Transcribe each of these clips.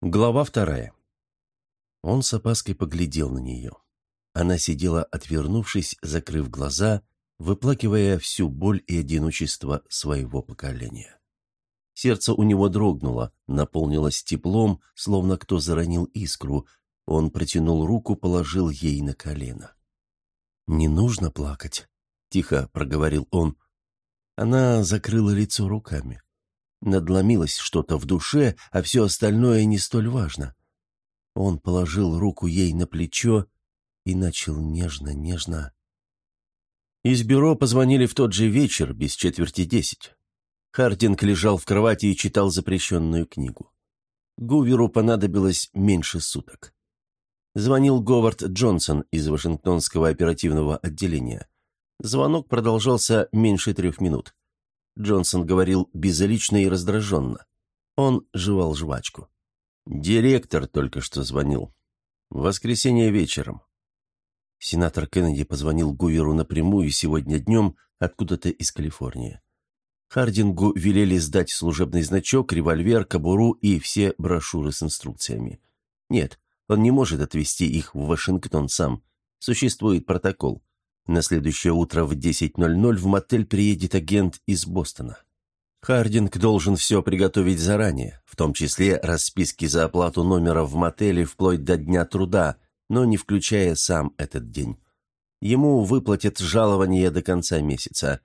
Глава вторая. Он с опаской поглядел на нее. Она сидела, отвернувшись, закрыв глаза, выплакивая всю боль и одиночество своего поколения. Сердце у него дрогнуло, наполнилось теплом, словно кто заронил искру. Он протянул руку, положил ей на колено. «Не нужно плакать», — тихо проговорил он. Она закрыла лицо руками. Надломилось что-то в душе, а все остальное не столь важно. Он положил руку ей на плечо и начал нежно-нежно. Из бюро позвонили в тот же вечер, без четверти десять. Хардинг лежал в кровати и читал запрещенную книгу. Гуверу понадобилось меньше суток. Звонил Говард Джонсон из Вашингтонского оперативного отделения. Звонок продолжался меньше трех минут. Джонсон говорил безлично и раздраженно. Он жевал жвачку. «Директор только что звонил. В воскресенье вечером». Сенатор Кеннеди позвонил Гуверу напрямую сегодня днем откуда-то из Калифорнии. Хардингу велели сдать служебный значок, револьвер, кобуру и все брошюры с инструкциями. Нет, он не может отвезти их в Вашингтон сам. Существует протокол. На следующее утро в 10.00 в мотель приедет агент из Бостона. Хардинг должен все приготовить заранее, в том числе расписки за оплату номера в мотеле вплоть до дня труда, но не включая сам этот день. Ему выплатят жалование до конца месяца.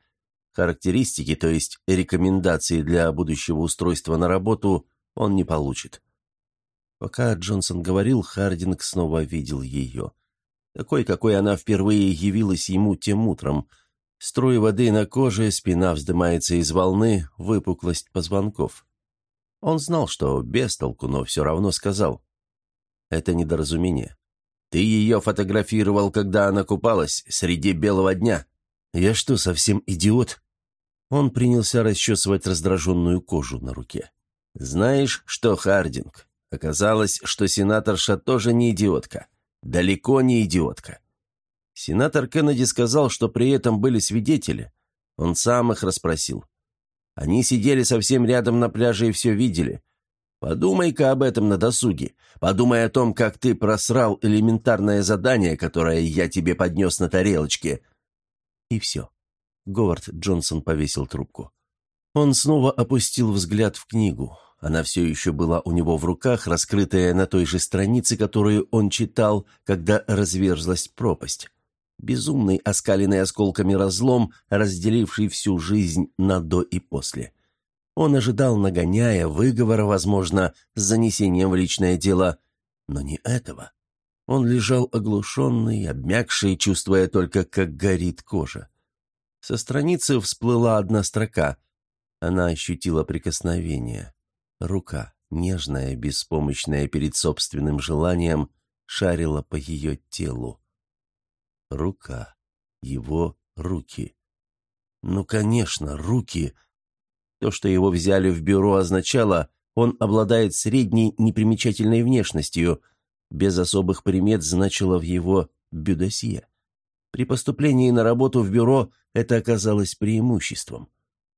Характеристики, то есть рекомендации для будущего устройства на работу, он не получит. Пока Джонсон говорил, Хардинг снова видел ее – такой, какой она впервые явилась ему тем утром. Струи воды на коже, спина вздымается из волны, выпуклость позвонков. Он знал, что без толку, но все равно сказал. Это недоразумение. Ты ее фотографировал, когда она купалась, среди белого дня. Я что, совсем идиот? Он принялся расчесывать раздраженную кожу на руке. Знаешь что, Хардинг, оказалось, что сенаторша тоже не идиотка. Далеко не идиотка. Сенатор Кеннеди сказал, что при этом были свидетели. Он сам их расспросил. Они сидели совсем рядом на пляже и все видели. Подумай-ка об этом на досуге. Подумай о том, как ты просрал элементарное задание, которое я тебе поднес на тарелочке. И все. Говард Джонсон повесил трубку. Он снова опустил взгляд в книгу. Она все еще была у него в руках, раскрытая на той же странице, которую он читал, когда разверзлась пропасть. Безумный, оскаленный осколками разлом, разделивший всю жизнь на «до» и «после». Он ожидал, нагоняя, выговора, возможно, с занесением в личное дело, но не этого. Он лежал оглушенный, обмякший, чувствуя только, как горит кожа. Со страницы всплыла одна строка. Она ощутила прикосновение. Рука, нежная, беспомощная перед собственным желанием, шарила по ее телу. Рука. Его руки. Ну, конечно, руки. То, что его взяли в бюро, означало, он обладает средней непримечательной внешностью, без особых примет значило в его бюдосье. При поступлении на работу в бюро это оказалось преимуществом.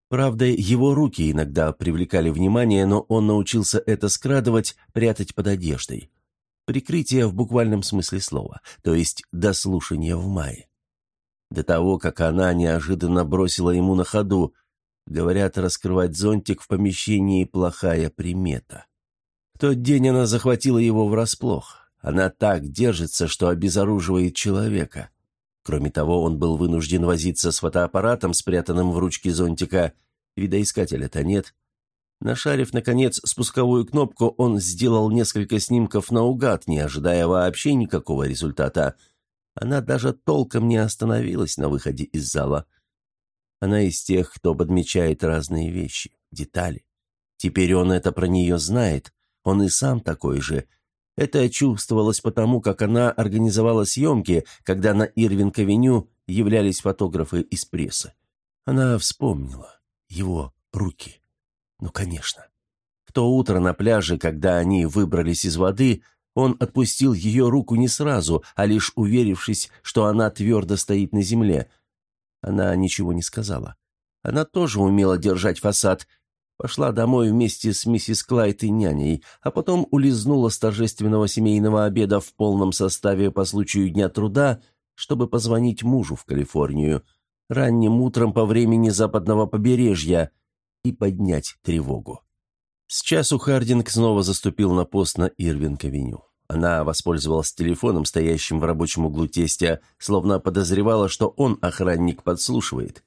Правда, его руки иногда привлекали внимание, но он научился это скрадывать, прятать под одеждой. Прикрытие в буквальном смысле слова, то есть дослушание в мае. До того, как она неожиданно бросила ему на ходу, говорят, раскрывать зонтик в помещении – плохая примета. В тот день она захватила его врасплох. Она так держится, что обезоруживает человека. Кроме того, он был вынужден возиться с фотоаппаратом, спрятанным в ручке зонтика. Видоискателя-то нет. Нашарив, наконец, спусковую кнопку, он сделал несколько снимков наугад, не ожидая вообще никакого результата. Она даже толком не остановилась на выходе из зала. Она из тех, кто подмечает разные вещи, детали. Теперь он это про нее знает. Он и сам такой же, это чувствовалось потому, как она организовала съемки, когда на Ирвинг-авеню являлись фотографы из прессы. Она вспомнила его руки. Ну, конечно. В то утро на пляже, когда они выбрались из воды, он отпустил ее руку не сразу, а лишь уверившись, что она твердо стоит на земле. Она ничего не сказала. Она тоже умела держать фасад. Пошла домой вместе с миссис Клайд и няней, а потом улизнула с торжественного семейного обеда в полном составе по случаю Дня труда, чтобы позвонить мужу в Калифорнию, ранним утром по времени западного побережья, и поднять тревогу. С часу Хардинг снова заступил на пост на Ирвинг-авеню. Она воспользовалась телефоном, стоящим в рабочем углу тестя, словно подозревала, что он, охранник, подслушивает.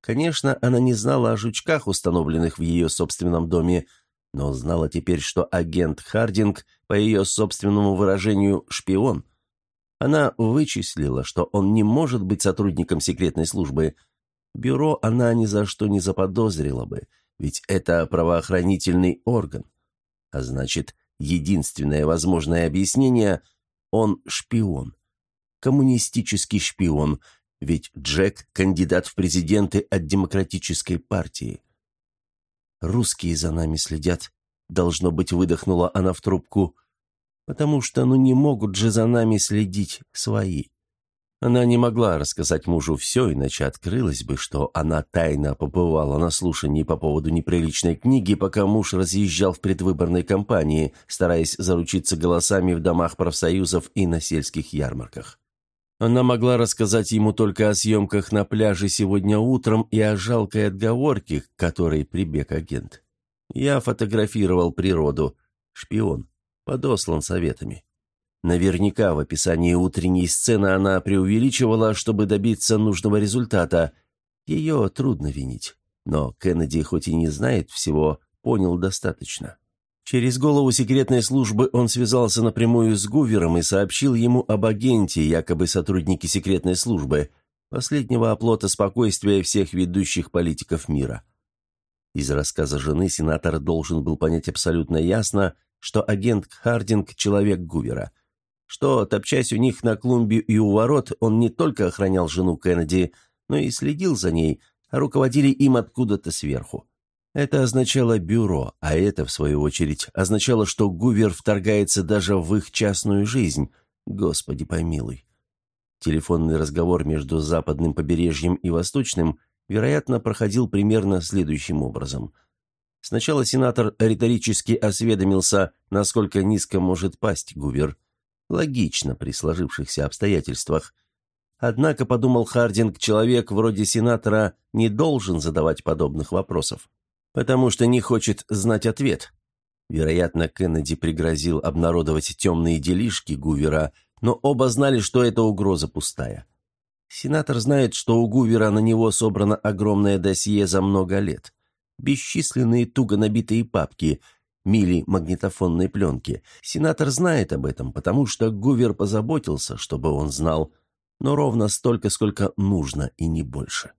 Конечно, она не знала о жучках, установленных в ее собственном доме, но знала теперь, что агент Хардинг, по ее собственному выражению, шпион. Она вычислила, что он не может быть сотрудником секретной службы. Бюро она ни за что не заподозрила бы, ведь это правоохранительный орган. А значит, Единственное возможное объяснение – он шпион. Коммунистический шпион, ведь Джек – кандидат в президенты от Демократической партии. «Русские за нами следят», – должно быть, выдохнула она в трубку, «потому что ну не могут же за нами следить свои». Она не могла рассказать мужу все, иначе открылось бы, что она тайно побывала на слушании по поводу неприличной книги, пока муж разъезжал в предвыборной кампании, стараясь заручиться голосами в домах профсоюзов и на сельских ярмарках. Она могла рассказать ему только о съемках на пляже сегодня утром и о жалкой отговорке, к которой прибег агент. Я фотографировал природу. Шпион. Подослан советами. Наверняка в описании утренней сцены она преувеличивала, чтобы добиться нужного результата. Ее трудно винить. Но Кеннеди, хоть и не знает всего, понял достаточно. Через голову секретной службы он связался напрямую с Гувером и сообщил ему об агенте, якобы сотруднике секретной службы, последнего оплота спокойствия всех ведущих политиков мира. Из рассказа жены сенатор должен был понять абсолютно ясно, что агент Хардинг – человек Гувера – что, топчась у них на клумбе и у ворот, он не только охранял жену Кеннеди, но и следил за ней, а руководили им откуда-то сверху. Это означало бюро, а это, в свою очередь, означало, что Гувер вторгается даже в их частную жизнь. Господи помилуй. Телефонный разговор между западным побережьем и восточным, вероятно, проходил примерно следующим образом. Сначала сенатор риторически осведомился, насколько низко может пасть Гувер – Логично при сложившихся обстоятельствах. Однако, подумал Хардинг, человек вроде сенатора не должен задавать подобных вопросов, потому что не хочет знать ответ. Вероятно, Кеннеди пригрозил обнародовать темные делишки Гувера, но оба знали, что эта угроза пустая. Сенатор знает, что у Гувера на него собрано огромное досье за много лет. Бесчисленные туго набитые папки, мили магнитофонной пленки. Сенатор знает об этом, потому что Гувер позаботился, чтобы он знал, но ровно столько, сколько нужно, и не больше.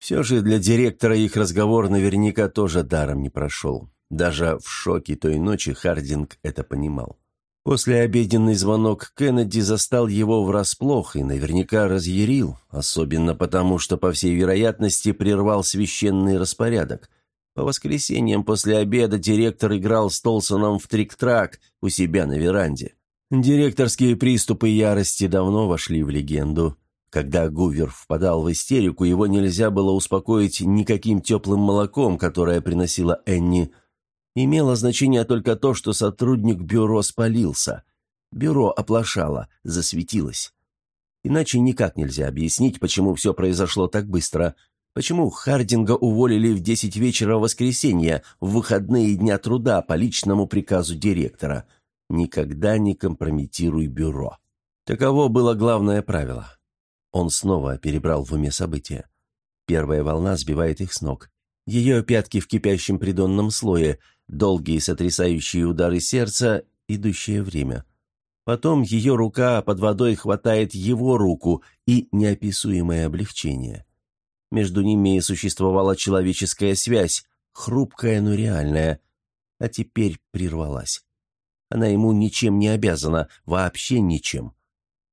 Все же для директора их разговор наверняка тоже даром не прошел. Даже в шоке той ночи Хардинг это понимал. После обеденный звонок Кеннеди застал его врасплох и наверняка разъярил, особенно потому, что, по всей вероятности, прервал священный распорядок – по воскресеньям после обеда директор играл с Толсоном в трик-трак у себя на веранде. Директорские приступы ярости давно вошли в легенду. Когда Гувер впадал в истерику, его нельзя было успокоить никаким теплым молоком, которое приносила Энни. Имело значение только то, что сотрудник бюро спалился. Бюро оплошало, засветилось. Иначе никак нельзя объяснить, почему все произошло так быстро – Почему Хардинга уволили в 10 вечера воскресенья, в выходные дня труда по личному приказу директора? Никогда не компрометируй бюро. Таково было главное правило. Он снова перебрал в уме события. Первая волна сбивает их с ног. Ее пятки в кипящем придонном слое, долгие сотрясающие удары сердца, идущее время. Потом ее рука под водой хватает его руку и неописуемое облегчение. Между ними существовала человеческая связь, хрупкая, но реальная, а теперь прервалась. Она ему ничем не обязана, вообще ничем.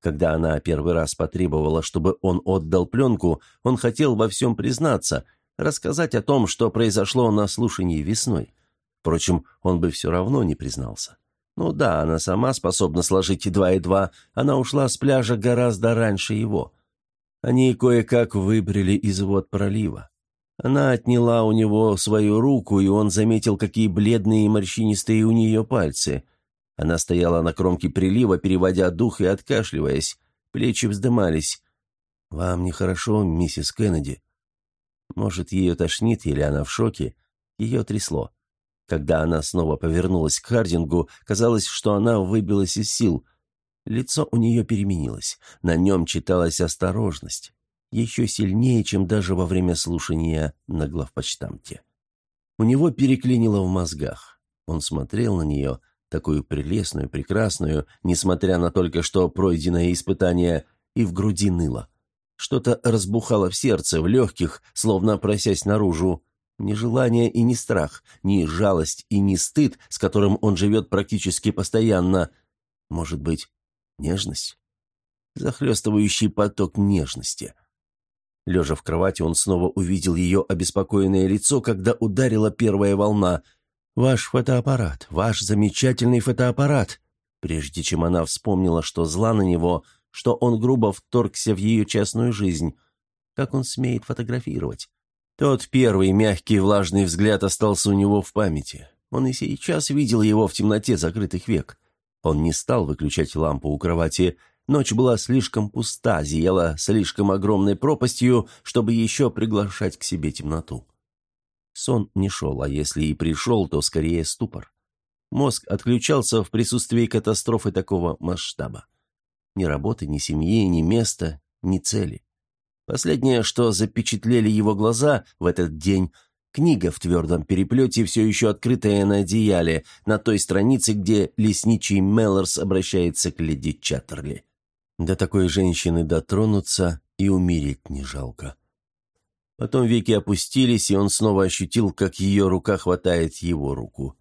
Когда она первый раз потребовала, чтобы он отдал пленку, он хотел во всем признаться, рассказать о том, что произошло на слушании весной. Впрочем, он бы все равно не признался. Ну да, она сама способна сложить два и два, она ушла с пляжа гораздо раньше его. Они кое-как выбрали из вод пролива. Она отняла у него свою руку, и он заметил, какие бледные и морщинистые у нее пальцы. Она стояла на кромке прилива, переводя дух и откашливаясь. Плечи вздымались. «Вам нехорошо, миссис Кеннеди?» Может, ее тошнит или она в шоке? Ее трясло. Когда она снова повернулась к Хардингу, казалось, что она выбилась из сил. Лицо у нее переменилось. На нем читалась осторожность. Еще сильнее, чем даже во время слушания на главпочтамте. У него переклинило в мозгах. Он смотрел на нее, такую прелестную, прекрасную, несмотря на только что пройденное испытание, и в груди ныло. Что-то разбухало в сердце, в легких, словно просясь наружу. Ни желание и ни страх, ни жалость и ни стыд, с которым он живет практически постоянно. Может быть, нежность? Захлестывающий поток нежности. Лежа в кровати, он снова увидел ее обеспокоенное лицо, когда ударила первая волна. «Ваш фотоаппарат, ваш замечательный фотоаппарат!» Прежде чем она вспомнила, что зла на него, что он грубо вторгся в ее частную жизнь. Как он смеет фотографировать? Тот первый мягкий влажный взгляд остался у него в памяти. Он и сейчас видел его в темноте закрытых век. Он не стал выключать лампу у кровати. Ночь была слишком пуста, зияла слишком огромной пропастью, чтобы еще приглашать к себе темноту. Сон не шел, а если и пришел, то скорее ступор. Мозг отключался в присутствии катастрофы такого масштаба. Ни работы, ни семьи, ни места, ни цели. Последнее, что запечатлели его глаза в этот день – книга в твердом переплете, все еще открытая на одеяле, на той странице, где лесничий Меллорс обращается к леди Чаттерли. До такой женщины дотронуться и умереть не жалко. Потом веки опустились, и он снова ощутил, как ее рука хватает его руку.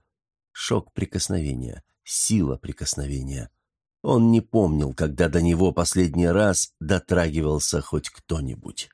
Шок прикосновения, сила прикосновения. Он не помнил, когда до него последний раз дотрагивался хоть кто-нибудь.